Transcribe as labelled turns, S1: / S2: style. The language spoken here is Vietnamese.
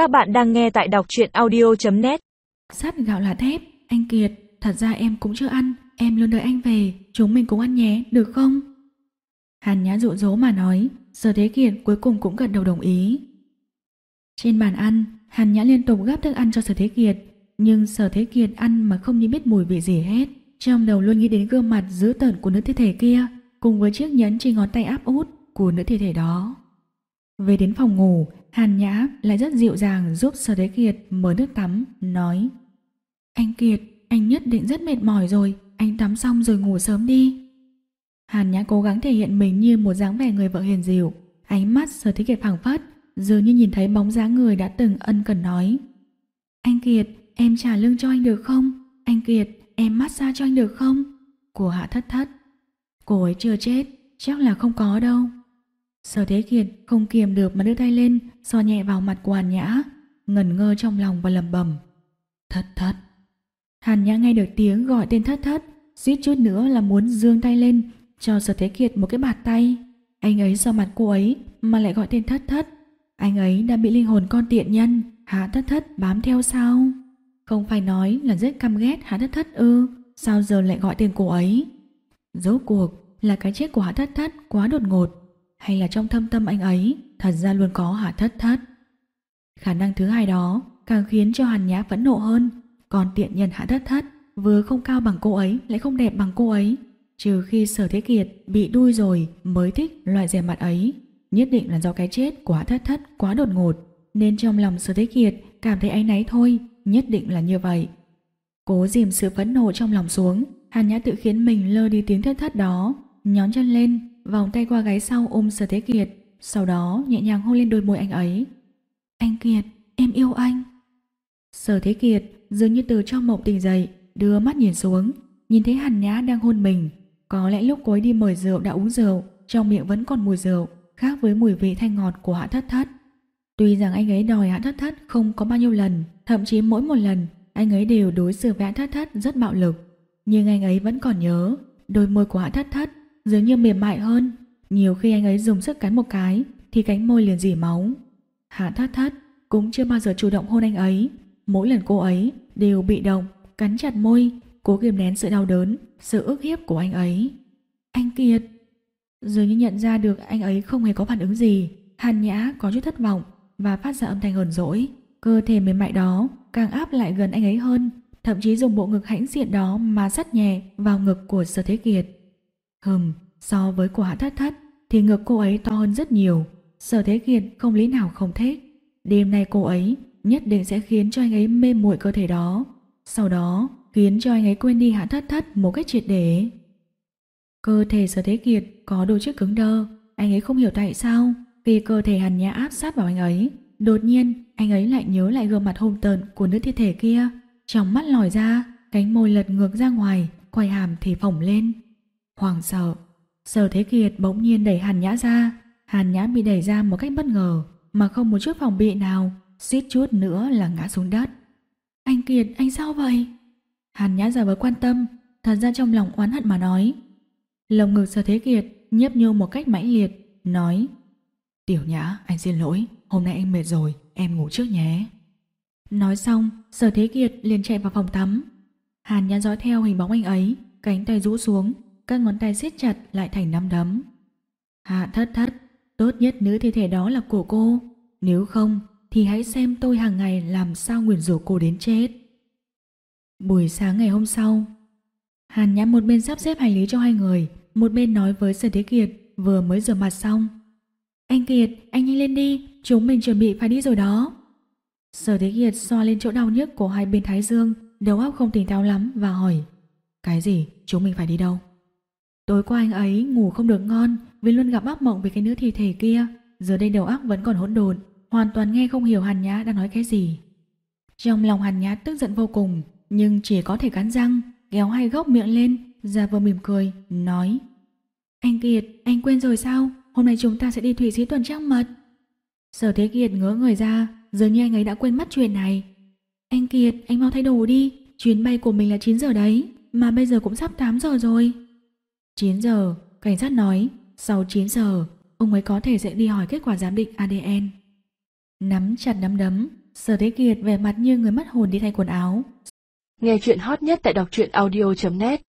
S1: Các bạn đang nghe tại đọc truyện audio.net
S2: Sắt gạo là thép, anh Kiệt, thật ra em cũng chưa ăn, em luôn đợi anh về, chúng mình cùng ăn nhé, được không? Hàn Nhã dụ dỗ mà nói, Sở Thế Kiệt cuối cùng cũng gật đầu đồng ý. Trên bàn ăn, Hàn Nhã liên tục gắp thức ăn cho Sở Thế Kiệt, nhưng Sở Thế Kiệt ăn mà không như biết mùi vị gì hết, trong đầu luôn nghĩ đến gương mặt dữ tợn của nữ thi thể kia, cùng với chiếc nhẫn trên ngón tay áp út của nữ thi thể đó. Về đến phòng ngủ, Hàn Nhã lại rất dịu dàng giúp Sở Thế Kiệt mở nước tắm, nói Anh Kiệt, anh nhất định rất mệt mỏi rồi, anh tắm xong rồi ngủ sớm đi. Hàn Nhã cố gắng thể hiện mình như một dáng vẻ người vợ hiền dịu, ánh mắt Sở Thế Kiệt phẳng phất, dường như nhìn thấy bóng dáng người đã từng ân cần nói Anh Kiệt, em trả lương cho anh được không? Anh Kiệt, em massage cho anh được không? Của Hạ Thất Thất. Cô ấy chưa chết, chắc là không có đâu. Sở Thế Kiệt không kiềm được mà đưa tay lên, so nhẹ vào mặt của Hàn Nhã, ngẩn ngơ trong lòng và lầm bầm. Thất thất. Hàn Nhã nghe được tiếng gọi tên thất thất, suýt chút nữa là muốn dương tay lên, cho Sở Thế Kiệt một cái bạt tay. Anh ấy so mặt cô ấy mà lại gọi tên thất thất. Anh ấy đã bị linh hồn con tiện nhân, Hạ thất thất bám theo sao? Không phải nói là rất căm ghét Hạ thất thất ư, sao giờ lại gọi tên cô ấy? Rốt cuộc là cái chết của Hạ thất thất quá đột ngột hay là trong thâm tâm anh ấy thật ra luôn có hạ thất thất. Khả năng thứ hai đó càng khiến cho Hàn Nhã phẫn nộ hơn, còn tiện nhân hạ thất thất vừa không cao bằng cô ấy lại không đẹp bằng cô ấy. Trừ khi sở thế kiệt bị đuôi rồi mới thích loại rẻ mặt ấy, nhất định là do cái chết của hạ thất thất quá đột ngột, nên trong lòng sở thế kiệt cảm thấy áy náy thôi, nhất định là như vậy. Cố dìm sự phẫn nộ trong lòng xuống, Hàn Nhã tự khiến mình lơ đi tiếng thất thất đó, nhón chân lên, vòng tay qua gáy sau ôm Sở Thế Kiệt, sau đó nhẹ nhàng hôn lên đôi môi anh ấy. Anh Kiệt, em yêu anh. Sở Thế Kiệt dường như từ trong mộng tỉnh dậy, đưa mắt nhìn xuống, nhìn thấy Hàn Nhã đang hôn mình. Có lẽ lúc cô ấy đi mời rượu đã uống rượu, trong miệng vẫn còn mùi rượu, khác với mùi vị thanh ngọt của Hạ Thất Thất. Tuy rằng anh ấy đòi Hạ Thất Thất không có bao nhiêu lần, thậm chí mỗi một lần, anh ấy đều đối xử với Hạ Thất Thất rất bạo lực. Nhưng anh ấy vẫn còn nhớ, đôi môi của Hạ Thất Thất dường như mềm mại hơn. Nhiều khi anh ấy dùng sức cắn một cái thì cánh môi liền dỉ máu. Hạ thất thất cũng chưa bao giờ chủ động hôn anh ấy. Mỗi lần cô ấy đều bị động, cắn chặt môi, cố kiềm nén sự đau đớn, sự ức hiếp của anh ấy. Anh Kiệt! Dường như nhận ra được anh ấy không hề có phản ứng gì, Hàn Nhã có chút thất vọng và phát ra âm thanh hờn dỗi. Cơ thể mềm mại đó càng áp lại gần anh ấy hơn, thậm chí dùng bộ ngực hãnh diện đó mà sắt nhẹ vào ngực của Sở Thế Kiệt. Hừm, so với của hạ thất thất thì ngực cô ấy to hơn rất nhiều. Sở Thế Kiệt không lý nào không thích. Đêm nay cô ấy nhất định sẽ khiến cho anh ấy mê muội cơ thể đó. Sau đó khiến cho anh ấy quên đi hạ thất thất một cách triệt để. Cơ thể Sở Thế Kiệt có đôi chiếc cứng đơ. Anh ấy không hiểu tại sao khi cơ thể hàn nhã áp sát vào anh ấy. Đột nhiên anh ấy lại nhớ lại gương mặt hung tợn của nữ thi thể kia. Trong mắt lòi ra, cánh môi lật ngược ra ngoài, quay hàm thì phồng lên hoảng sợ, Sở Thế Kiệt bỗng nhiên đẩy Hàn Nhã ra, Hàn Nhã bị đẩy ra một cách bất ngờ, mà không một chút phòng bị nào, suýt chút nữa là ngã xuống đất. Anh Kiệt, anh sao vậy? Hàn Nhã giả vờ quan tâm, thật ra trong lòng oán hận mà nói. Lồng ngực Sở Thế Kiệt nhấp nhô một cách mãnh liệt, nói Tiểu Nhã, anh xin lỗi, hôm nay anh mệt rồi, em ngủ trước nhé. Nói xong, Sở Thế Kiệt liền chạy vào phòng tắm. Hàn Nhã dõi theo hình bóng anh ấy, cánh tay rũ xuống, các ngón tay siết chặt lại thành nắm đấm. Hạ thất thất, tốt nhất nữ thi thể đó là của cô, nếu không thì hãy xem tôi hàng ngày làm sao nguyền rủa cô đến chết. Buổi sáng ngày hôm sau, Hàn Nhã một bên sắp xếp hành lý cho hai người, một bên nói với Sở Thế Kiệt vừa mới rửa mặt xong. Anh Kiệt, anh nhanh lên đi, chúng mình chuẩn bị phải đi rồi đó. Sở Thế Kiệt xoa lên chỗ đau nhức của hai bên thái dương, đầu óc không tỉnh táo lắm và hỏi Cái gì? Chúng mình phải đi đâu? Tối qua anh ấy ngủ không được ngon vì luôn gặp ác mộng về cái nữ thi thể kia. Giờ đây đầu óc vẫn còn hỗn độn, hoàn toàn nghe không hiểu Hàn Nhã đang nói cái gì. Trong lòng Hàn Nhã tức giận vô cùng, nhưng chỉ có thể cắn răng, kéo hai góc miệng lên, ra vừa mỉm cười, nói Anh Kiệt, anh quên rồi sao? Hôm nay chúng ta sẽ đi thụy Sĩ tuần trăng mật. Sở Thế Kiệt ngỡ người ra, dường như anh ấy đã quên mất chuyện này. Anh Kiệt, anh mau thay đồ đi, chuyến bay của mình là 9 giờ đấy, mà bây giờ cũng sắp 8 giờ rồi. 9 giờ, cảnh sát nói, sau 9 giờ, ông ấy có thể sẽ đi hỏi kết quả giám định ADN. Nắm chặt nắm đấm, Sở Thế Kiệt vẻ mặt như người mất hồn đi thay quần áo.
S1: Nghe chuyện hot nhất tại đọc truyện audio.net